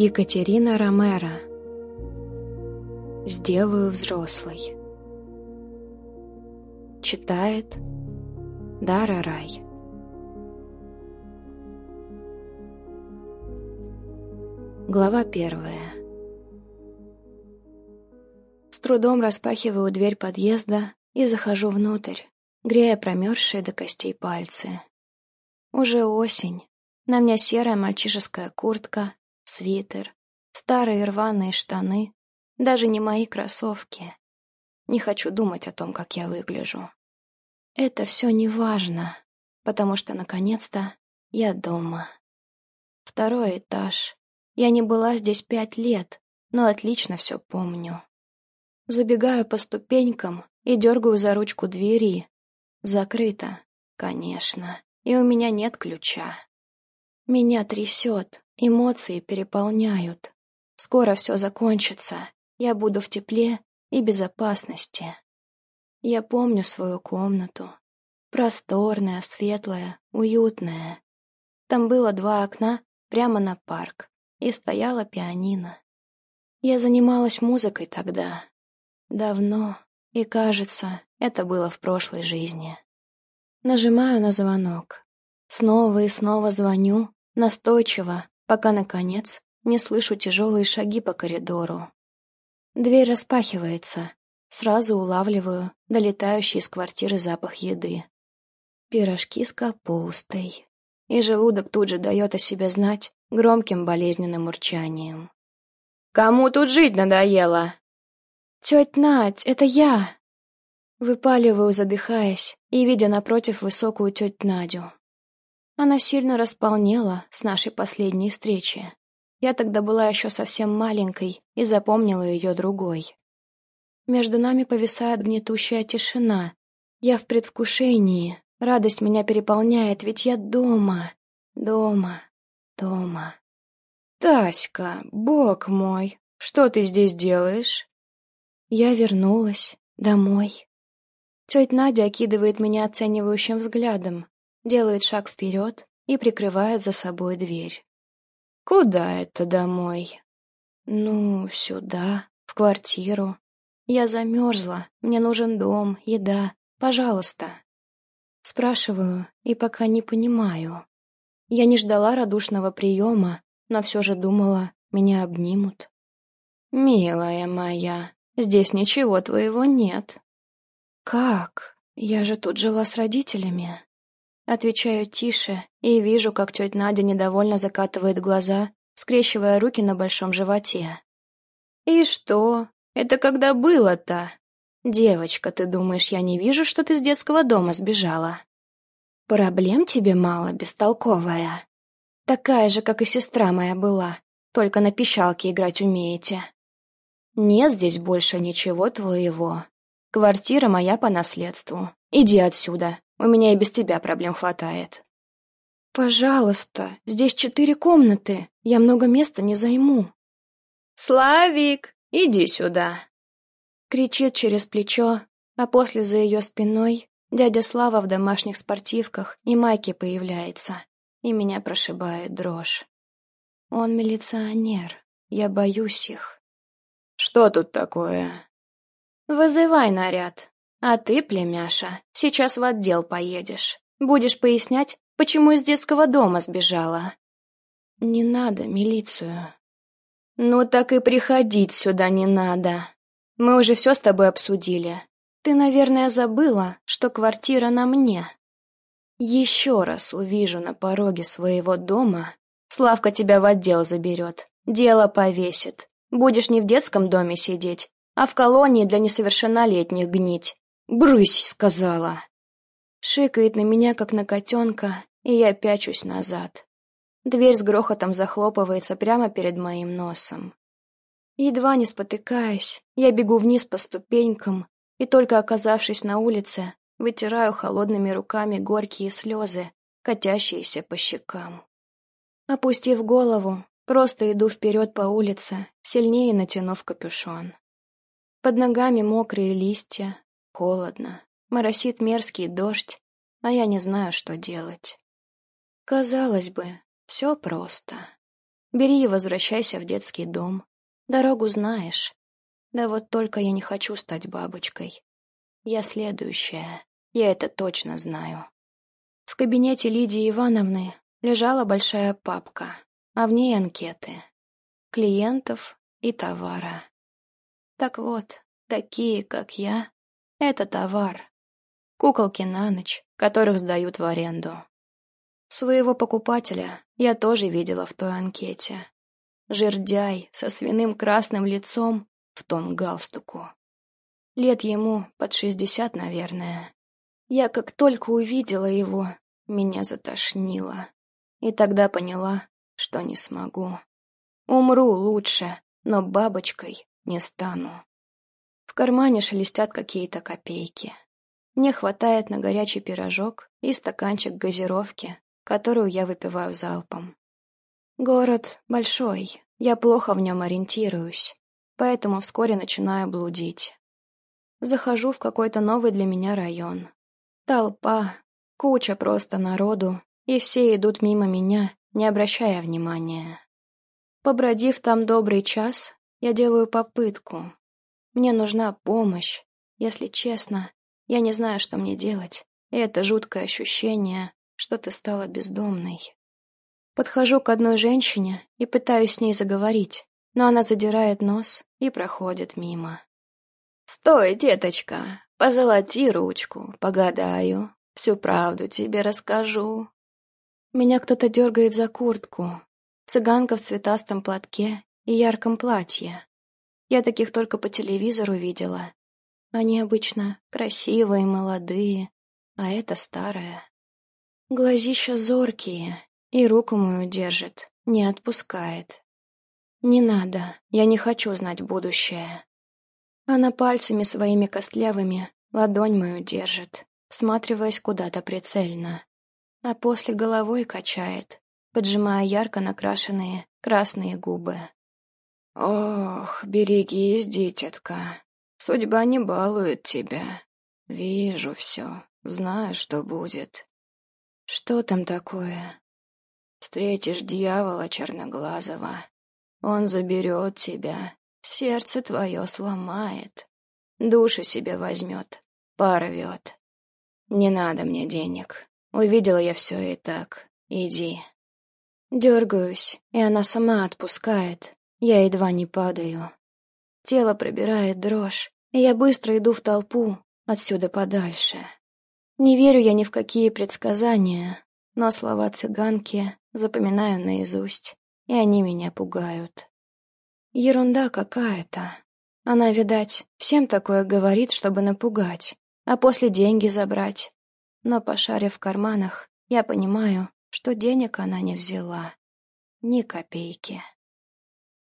Екатерина Ромеро «Сделаю взрослой» Читает Дара Рай Глава первая С трудом распахиваю дверь подъезда и захожу внутрь, грея промерзшие до костей пальцы. Уже осень. На мне серая мальчишеская куртка, свитер, старые рваные штаны, даже не мои кроссовки. Не хочу думать о том, как я выгляжу. Это все не важно, потому что, наконец-то, я дома. Второй этаж. Я не была здесь пять лет, но отлично все помню. Забегаю по ступенькам и дергаю за ручку двери. Закрыто, конечно, и у меня нет ключа. Меня трясет, Эмоции переполняют. Скоро все закончится. Я буду в тепле и безопасности. Я помню свою комнату. Просторная, светлая, уютная. Там было два окна прямо на парк, и стояла пианино. Я занималась музыкой тогда. Давно, и кажется, это было в прошлой жизни. Нажимаю на звонок. Снова и снова звоню, настойчиво, пока, наконец, не слышу тяжелые шаги по коридору. Дверь распахивается. Сразу улавливаю долетающий из квартиры запах еды. Пирожки с капустой. И желудок тут же дает о себе знать громким болезненным урчанием. «Кому тут жить надоело?» «Тетя Надь, это я!» Выпаливаю, задыхаясь, и видя напротив высокую тетю Надю. Она сильно располнела с нашей последней встречи. Я тогда была еще совсем маленькой и запомнила ее другой. Между нами повисает гнетущая тишина. Я в предвкушении. Радость меня переполняет, ведь я дома. Дома. Дома. «Таська, бог мой, что ты здесь делаешь?» Я вернулась. Домой. Тетя Надя окидывает меня оценивающим взглядом, делает шаг вперед и прикрывает за собой дверь. «Куда это домой?» «Ну, сюда, в квартиру. Я замерзла, мне нужен дом, еда. Пожалуйста». Спрашиваю и пока не понимаю. Я не ждала радушного приема, но все же думала, меня обнимут. «Милая моя, здесь ничего твоего нет». «Как? Я же тут жила с родителями». Отвечаю тише и вижу, как тетя Надя недовольно закатывает глаза, скрещивая руки на большом животе. «И что? Это когда было-то? Девочка, ты думаешь, я не вижу, что ты с детского дома сбежала?» «Проблем тебе мало, бестолковая. Такая же, как и сестра моя была, только на пищалке играть умеете. Нет здесь больше ничего твоего. Квартира моя по наследству. Иди отсюда, у меня и без тебя проблем хватает. Пожалуйста, здесь четыре комнаты. Я много места не займу. Славик, иди сюда. Кричит через плечо, а после за ее спиной дядя Слава в домашних спортивках и майке появляется, и меня прошибает дрожь. Он милиционер, я боюсь их. Что тут такое? Вызывай наряд. А ты, племяша, сейчас в отдел поедешь. Будешь пояснять, почему из детского дома сбежала. Не надо милицию. Ну так и приходить сюда не надо. Мы уже все с тобой обсудили. Ты, наверное, забыла, что квартира на мне. Еще раз увижу на пороге своего дома, Славка тебя в отдел заберет, дело повесит. Будешь не в детском доме сидеть, а в колонии для несовершеннолетних гнить. «Брысь!» — сказала. Шикает на меня, как на котенка, и я пячусь назад. Дверь с грохотом захлопывается прямо перед моим носом. Едва не спотыкаясь, я бегу вниз по ступенькам, и только оказавшись на улице, вытираю холодными руками горькие слезы, катящиеся по щекам. Опустив голову, просто иду вперед по улице, сильнее натянув капюшон. Под ногами мокрые листья, Холодно, моросит мерзкий дождь, а я не знаю, что делать. Казалось бы, все просто. Бери и возвращайся в детский дом. Дорогу знаешь. Да вот только я не хочу стать бабочкой. Я следующая. Я это точно знаю. В кабинете Лидии Ивановны лежала большая папка, а в ней анкеты. Клиентов и товара. Так вот, такие, как я, это товар. Куколки на ночь, которых сдают в аренду. Своего покупателя я тоже видела в той анкете. Жердяй со свиным красным лицом в тон галстуку. Лет ему под шестьдесят, наверное. Я как только увидела его, меня затошнило. И тогда поняла, что не смогу. Умру лучше, но бабочкой не стану. Кармане шелестят какие-то копейки. Мне хватает на горячий пирожок и стаканчик газировки, которую я выпиваю залпом. Город большой, я плохо в нем ориентируюсь, поэтому вскоре начинаю блудить. Захожу в какой-то новый для меня район. Толпа, куча просто народу, и все идут мимо меня, не обращая внимания. Побродив там добрый час, я делаю попытку. Мне нужна помощь. Если честно, я не знаю, что мне делать, и это жуткое ощущение, что ты стала бездомной. Подхожу к одной женщине и пытаюсь с ней заговорить, но она задирает нос и проходит мимо. «Стой, деточка, позолоти ручку, погадаю, всю правду тебе расскажу». Меня кто-то дергает за куртку. Цыганка в цветастом платке и ярком платье. Я таких только по телевизору видела. Они обычно красивые, молодые, а это старая. Глазища зоркие, и руку мою держит, не отпускает. Не надо, я не хочу знать будущее. Она пальцами своими костлявыми ладонь мою держит, всматриваясь куда-то прицельно. А после головой качает, поджимая ярко накрашенные красные губы. «Ох, берегись, дитятка. Судьба не балует тебя. Вижу все, знаю, что будет». «Что там такое?» «Встретишь дьявола черноглазого. Он заберет тебя, Сердце твое сломает, душу себе возьмет, порвет. Не надо мне денег. Увидела я все и так. Иди. Дергаюсь, и она сама отпускает. Я едва не падаю. Тело пробирает дрожь, и я быстро иду в толпу, отсюда подальше. Не верю я ни в какие предсказания, но слова цыганки запоминаю наизусть, и они меня пугают. Ерунда какая-то. Она, видать, всем такое говорит, чтобы напугать, а после деньги забрать. Но, пошарив в карманах, я понимаю, что денег она не взяла. Ни копейки.